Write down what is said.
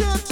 ship